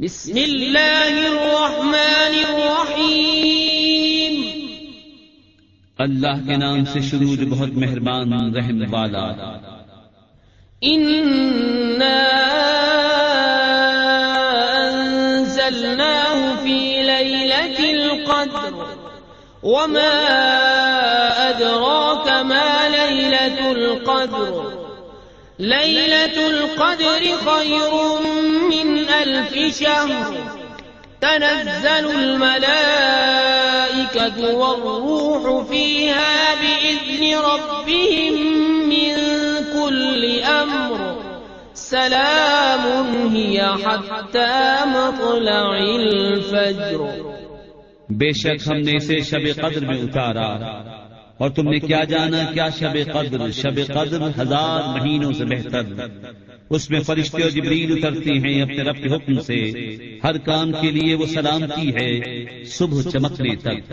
بسم اللہ الرحمن الرحیم. اللہ کے نام سے شروع جو بہت مہربان رحم والا. انا انزلناه في ليلة القدر. وما أدراك ما ليلة القدر. ليلة القدر خير ألف شهر تنزل الملائكة والروح فيها بإذن ربهم من كل أمر. سلام هي حتى مطلع الفجر. بے شک ہم نے اسے شب قدر میں اتارا، اور تم نے کیا جانا کیا شب قدر؟ شب قدر ہزار مہینوں سے بہتر۔ اس میں فرشتے اور جبریل اترتے ہیں اپنے رب کے حکم سے۔ ہر کام کے لیے وہ سلامتی ہے، صبح چمکنے تک۔